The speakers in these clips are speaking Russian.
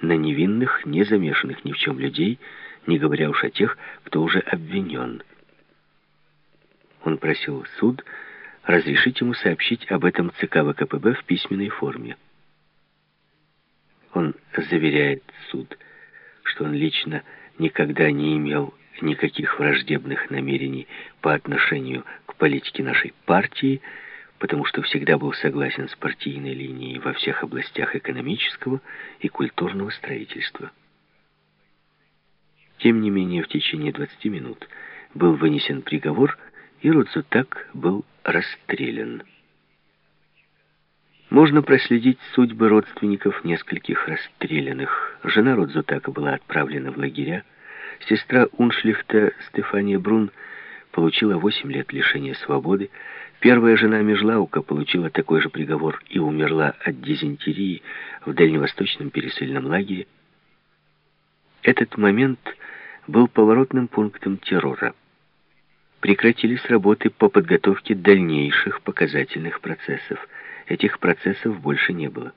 на невинных, не замешанных ни в чем людей, не говоря уж о тех, кто уже обвинен. Он просил суд разрешить ему сообщить об этом ЦК ВКПБ в письменной форме. Он заверяет суд, что он лично никогда не имел никаких враждебных намерений по отношению к политике нашей партии, потому что всегда был согласен с партийной линией во всех областях экономического и культурного строительства. Тем не менее, в течение 20 минут был вынесен приговор, и Рудзутак был расстрелян. Можно проследить судьбы родственников нескольких расстрелянных. Жена Родзутака была отправлена в лагеря. Сестра Уншлихта Стефания Брун получила 8 лет лишения свободы. Первая жена Межлаука получила такой же приговор и умерла от дизентерии в дальневосточном пересыльном лагере. Этот момент был поворотным пунктом террора. Прекратились работы по подготовке дальнейших показательных процессов – этих процессов больше не было.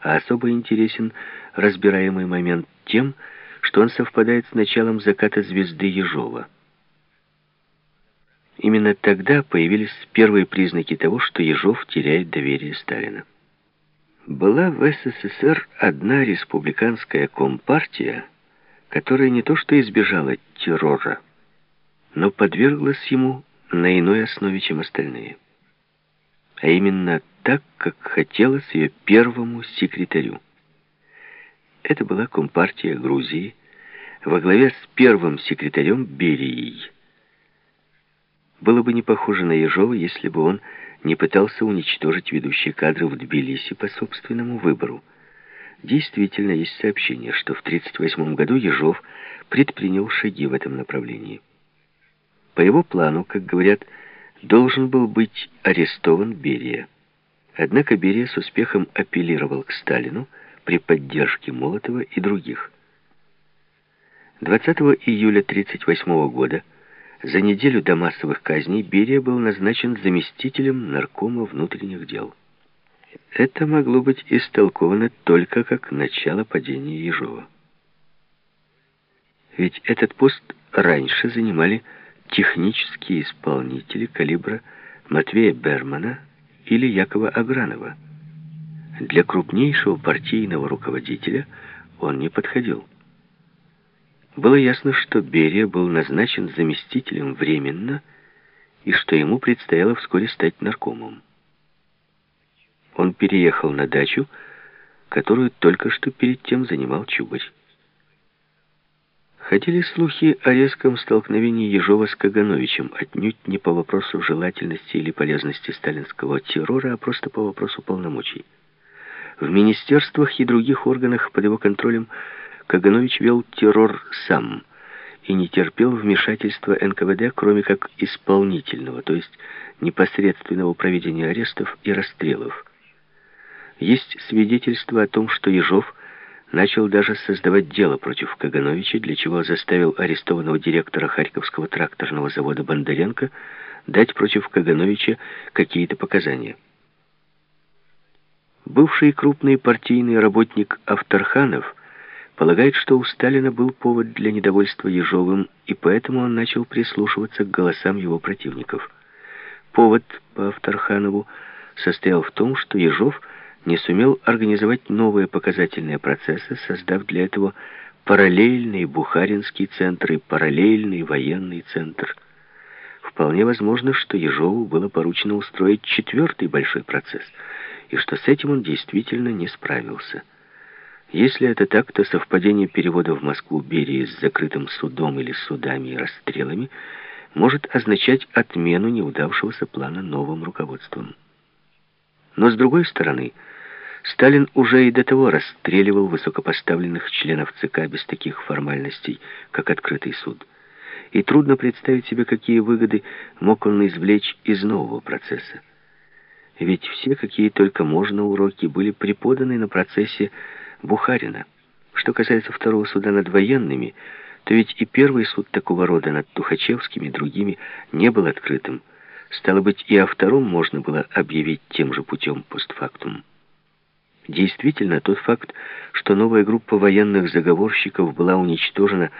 А особо интересен разбираемый момент тем, что он совпадает с началом заката звезды Ежова. Именно тогда появились первые признаки того, что Ежов теряет доверие Сталина. Была в СССР одна республиканская компартия, которая не то что избежала террора, но подверглась ему на иной основе, чем остальные. А именно так, как хотелось ее первому секретарю. Это была Компартия Грузии во главе с первым секретарем Берией. Было бы не похоже на Ежова, если бы он не пытался уничтожить ведущие кадры в Тбилиси по собственному выбору. Действительно, есть сообщение, что в 1938 году Ежов предпринял шаги в этом направлении. По его плану, как говорят, должен был быть арестован Берия. Однако Берия с успехом апеллировал к Сталину при поддержке Молотова и других. 20 июля 1938 года, за неделю до массовых казней, Берия был назначен заместителем наркома внутренних дел. Это могло быть истолковано только как начало падения Ежова. Ведь этот пост раньше занимали технические исполнители калибра Матвея Бермана или Якова Агранова. Для крупнейшего партийного руководителя он не подходил. Было ясно, что Берия был назначен заместителем временно и что ему предстояло вскоре стать наркомом. Он переехал на дачу, которую только что перед тем занимал Чубарь. Ходили слухи о резком столкновении Ежова с Кагановичем, отнюдь не по вопросу желательности или полезности сталинского террора, а просто по вопросу полномочий. В министерствах и других органах под его контролем Каганович вел террор сам и не терпел вмешательства НКВД, кроме как исполнительного, то есть непосредственного проведения арестов и расстрелов. Есть свидетельство о том, что Ежов – начал даже создавать дело против Кагановича, для чего заставил арестованного директора Харьковского тракторного завода Бондаренко дать против Кагановича какие-то показания. Бывший крупный партийный работник Авторханов полагает, что у Сталина был повод для недовольства Ежовым, и поэтому он начал прислушиваться к голосам его противников. Повод по Авторханову состоял в том, что Ежов – не сумел организовать новые показательные процессы, создав для этого параллельный Бухаринский центр и параллельный военный центр. Вполне возможно, что Ежову было поручено устроить четвертый большой процесс, и что с этим он действительно не справился. Если это так, то совпадение перевода в Москву Берии с закрытым судом или судами и расстрелами может означать отмену неудавшегося плана новым руководством. Но с другой стороны, Сталин уже и до того расстреливал высокопоставленных членов ЦК без таких формальностей, как открытый суд. И трудно представить себе, какие выгоды мог он извлечь из нового процесса. Ведь все, какие только можно уроки, были преподаны на процессе Бухарина. Что касается второго суда над военными, то ведь и первый суд такого рода над Тухачевскими и другими не был открытым. Стало быть, и о втором можно было объявить тем же путем постфактум. Действительно, тот факт, что новая группа военных заговорщиков была уничтожена